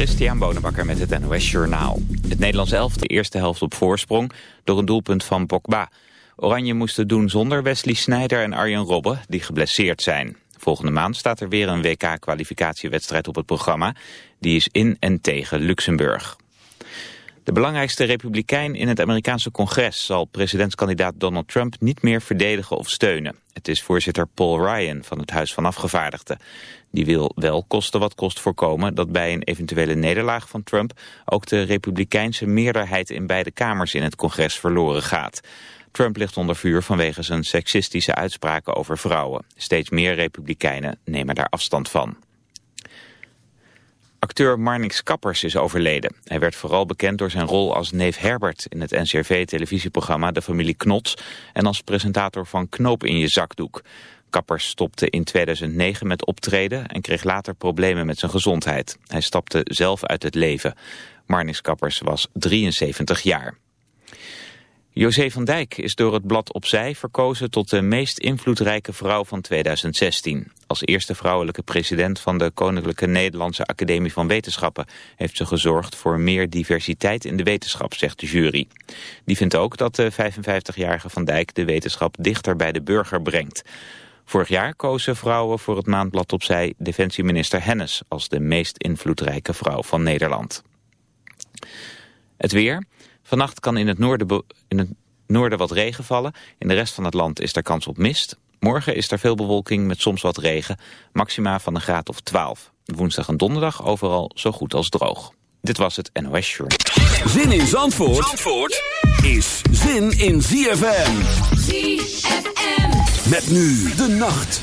Christian Bonenbakker met het NOS Journaal. Het Nederlands elf de eerste helft op voorsprong door een doelpunt van Pogba. Oranje moest het doen zonder Wesley Sneijder en Arjen Robben, die geblesseerd zijn. Volgende maand staat er weer een WK-kwalificatiewedstrijd op het programma. Die is in en tegen Luxemburg. De belangrijkste republikein in het Amerikaanse congres zal presidentskandidaat Donald Trump niet meer verdedigen of steunen. Het is voorzitter Paul Ryan van het Huis van Afgevaardigden. Die wil wel kosten wat kost voorkomen dat bij een eventuele nederlaag van Trump ook de republikeinse meerderheid in beide kamers in het congres verloren gaat. Trump ligt onder vuur vanwege zijn seksistische uitspraken over vrouwen. Steeds meer republikeinen nemen daar afstand van. Acteur Marnix Kappers is overleden. Hij werd vooral bekend door zijn rol als neef Herbert in het NCRV-televisieprogramma De Familie Knots en als presentator van Knoop in je zakdoek. Kappers stopte in 2009 met optreden en kreeg later problemen met zijn gezondheid. Hij stapte zelf uit het leven. Marnix Kappers was 73 jaar. José van Dijk is door het blad Opzij verkozen tot de meest invloedrijke vrouw van 2016. Als eerste vrouwelijke president van de Koninklijke Nederlandse Academie van Wetenschappen heeft ze gezorgd voor meer diversiteit in de wetenschap, zegt de jury. Die vindt ook dat de 55-jarige Van Dijk de wetenschap dichter bij de burger brengt. Vorig jaar kozen vrouwen voor het maandblad Opzij defensieminister Hennis als de meest invloedrijke vrouw van Nederland. Het weer... Vannacht kan in het, noorden in het noorden wat regen vallen. In de rest van het land is er kans op mist. Morgen is er veel bewolking met soms wat regen. Maxima van een graad of 12. Woensdag en donderdag overal zo goed als droog. Dit was het NOS Short. Zin in Zandvoort, Zandvoort is zin in ZFM. ZFM. Met nu de nacht.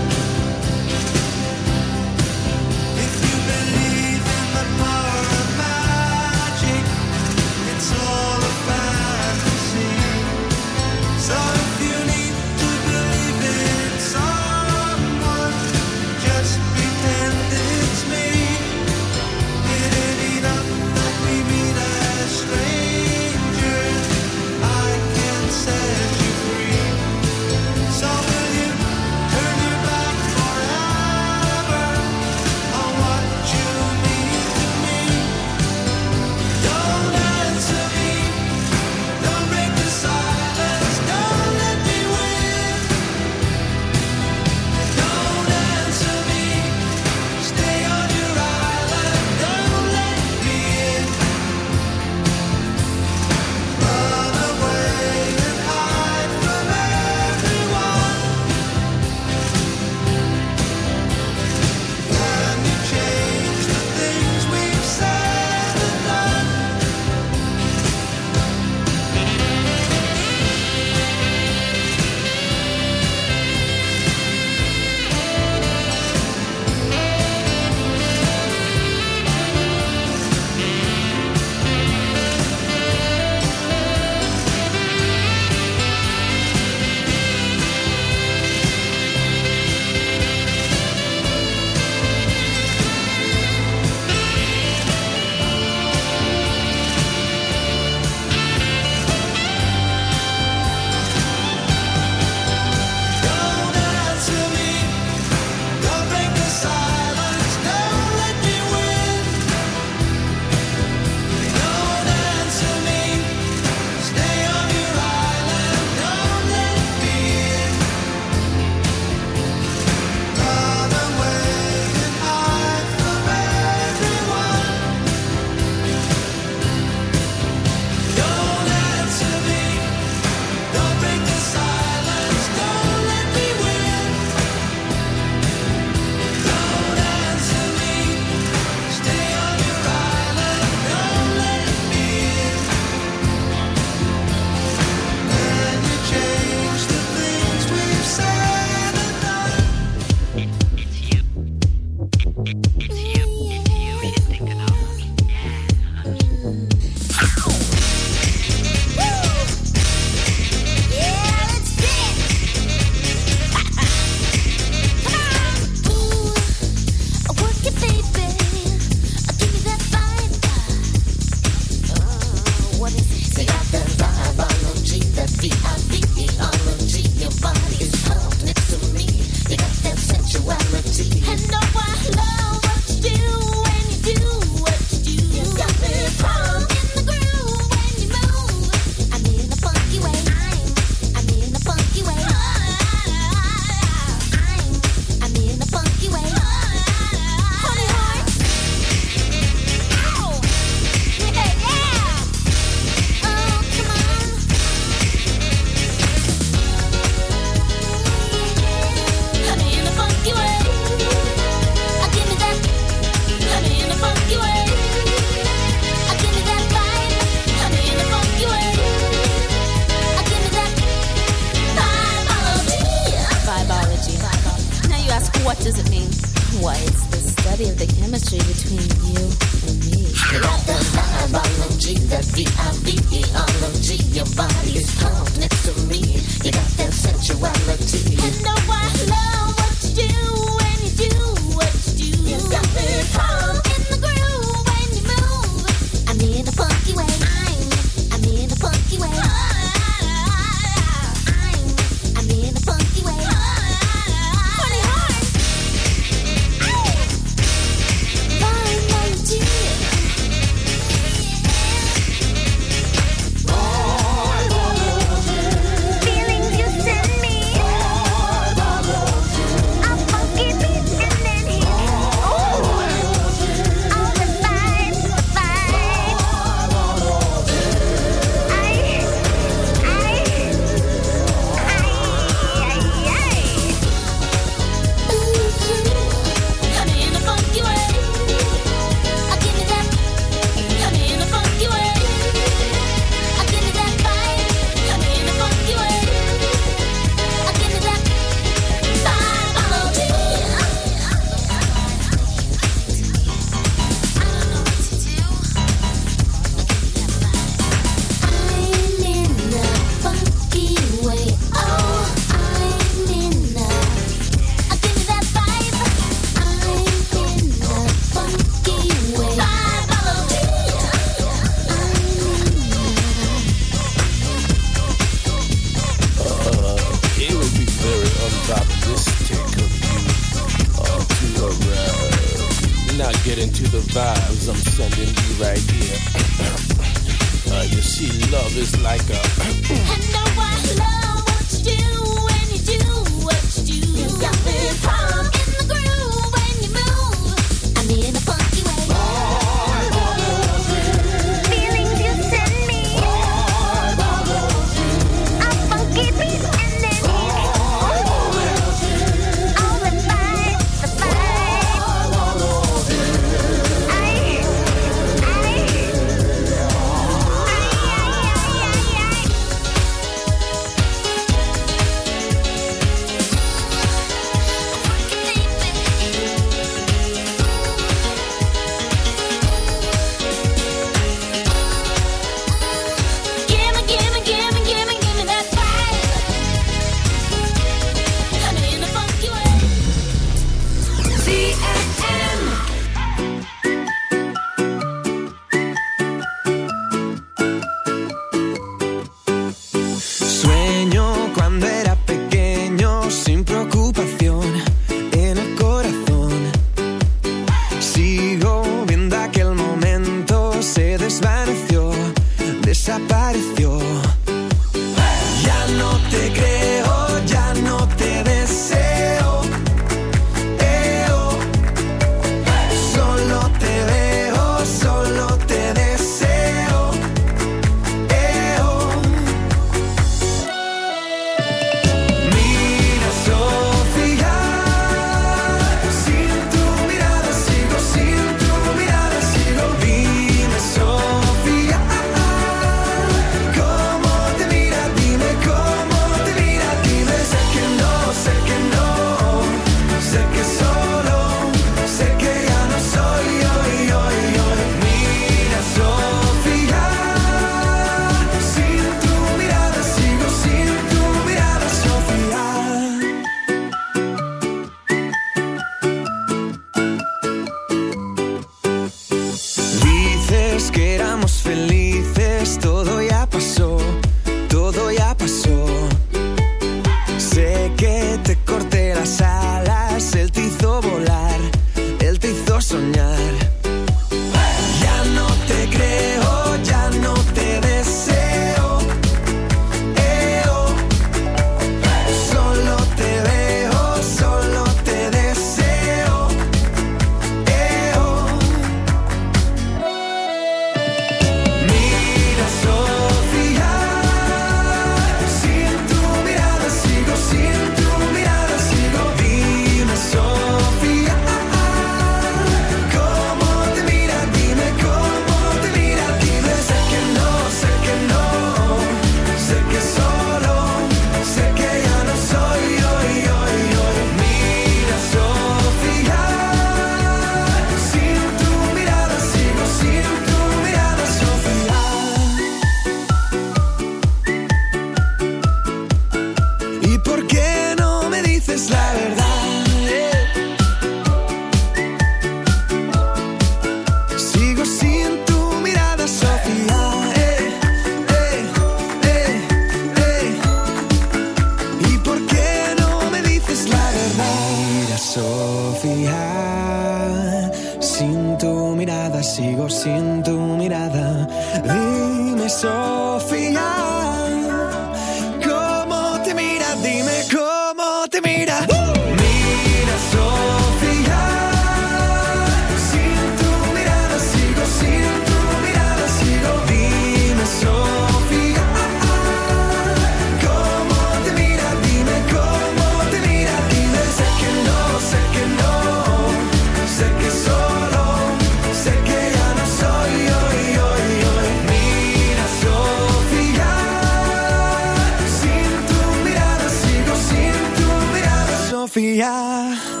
via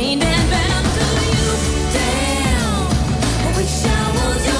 chained and bound to you. Damn, I wish I was your.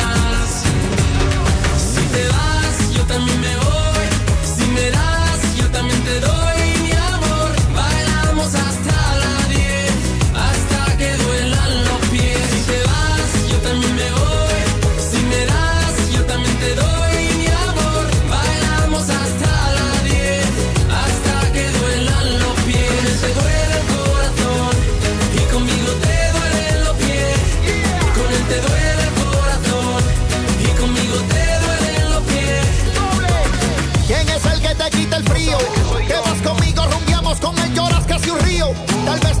tal vez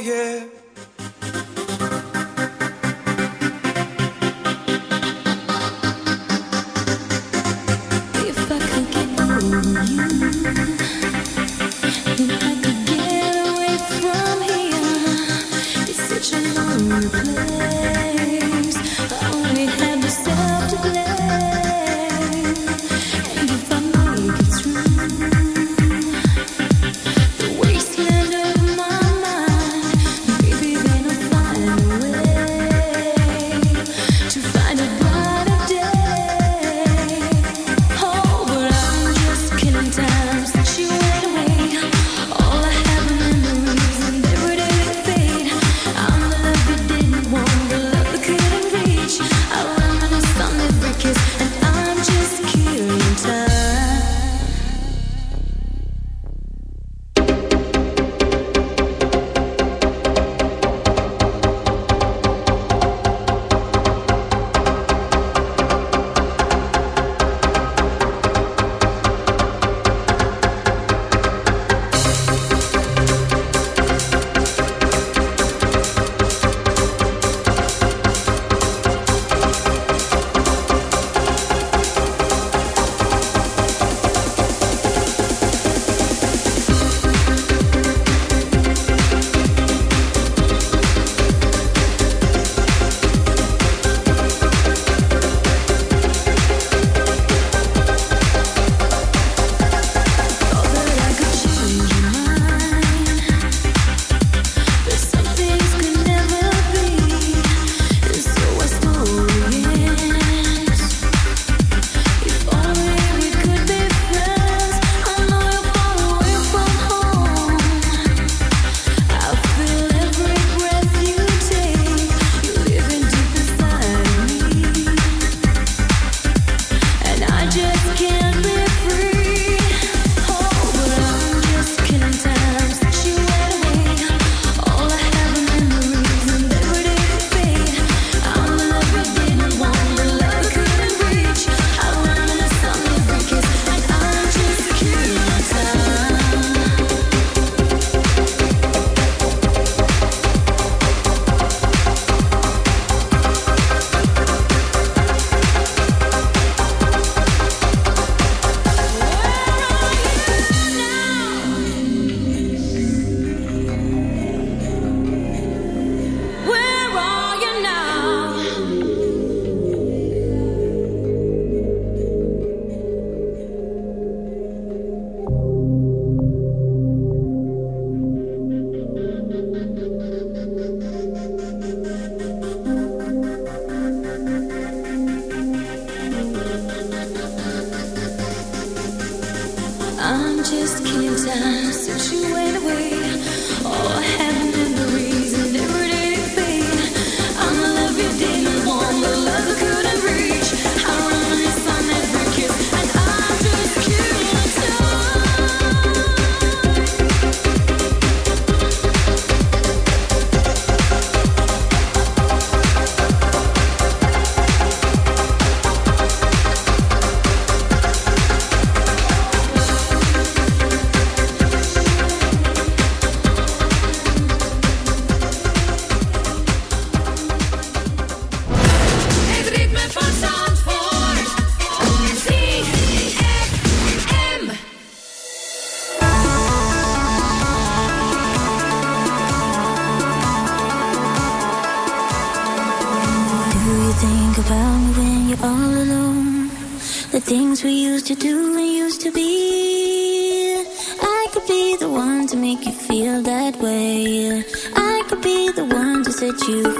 yeah. you.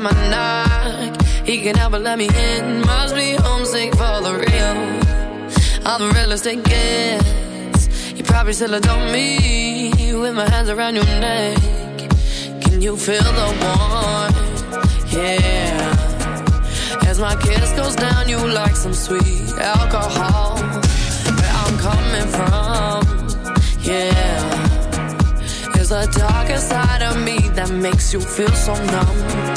time I knock, he can help but let me in. Must be homesick for the real. All the real estate gets. You probably still adore me with my hands around your neck. Can you feel the warmth? Yeah. As my kiss goes down, you like some sweet alcohol. Where I'm coming from? Yeah. There's a darker side of me that makes you feel so numb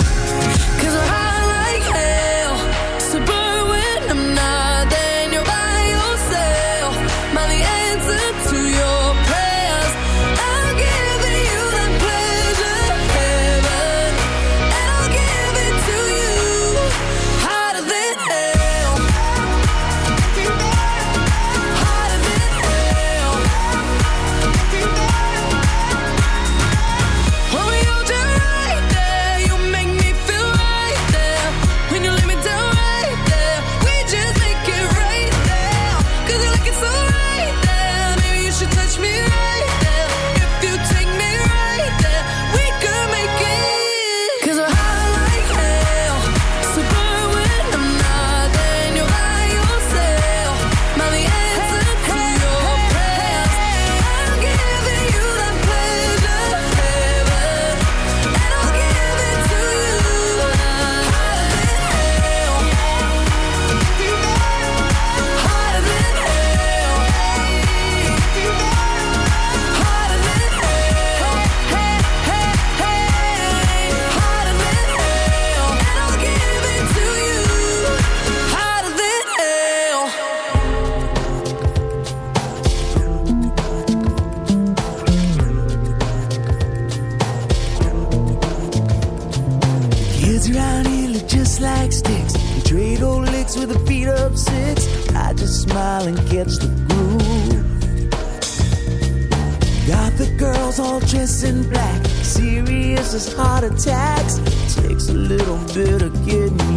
heart attacks. Takes a little bit of getting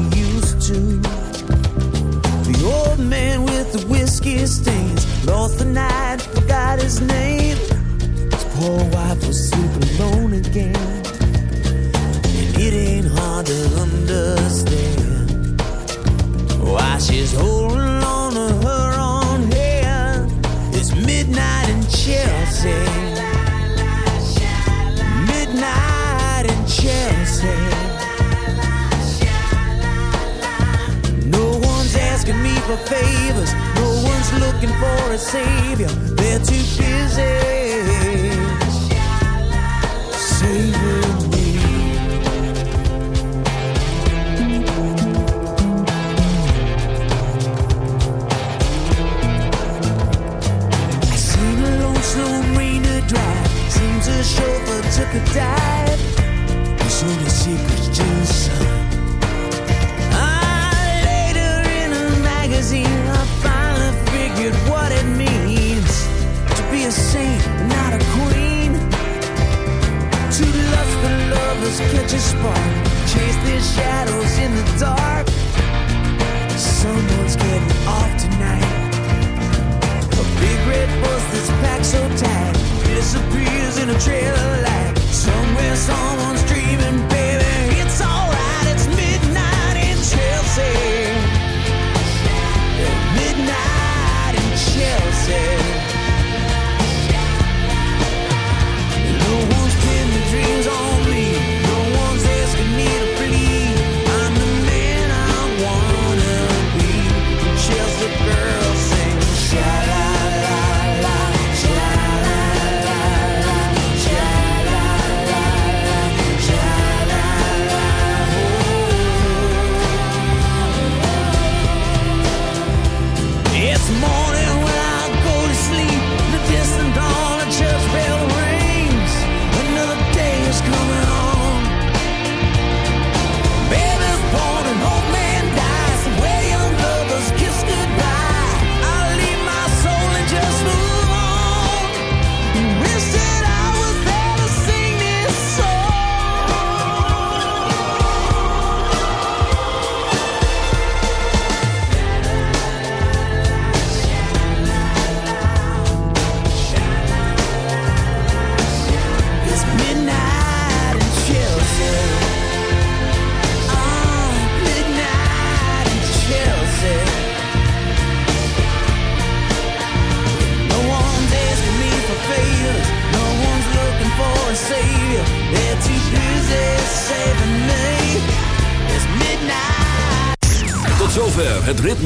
in a trailer.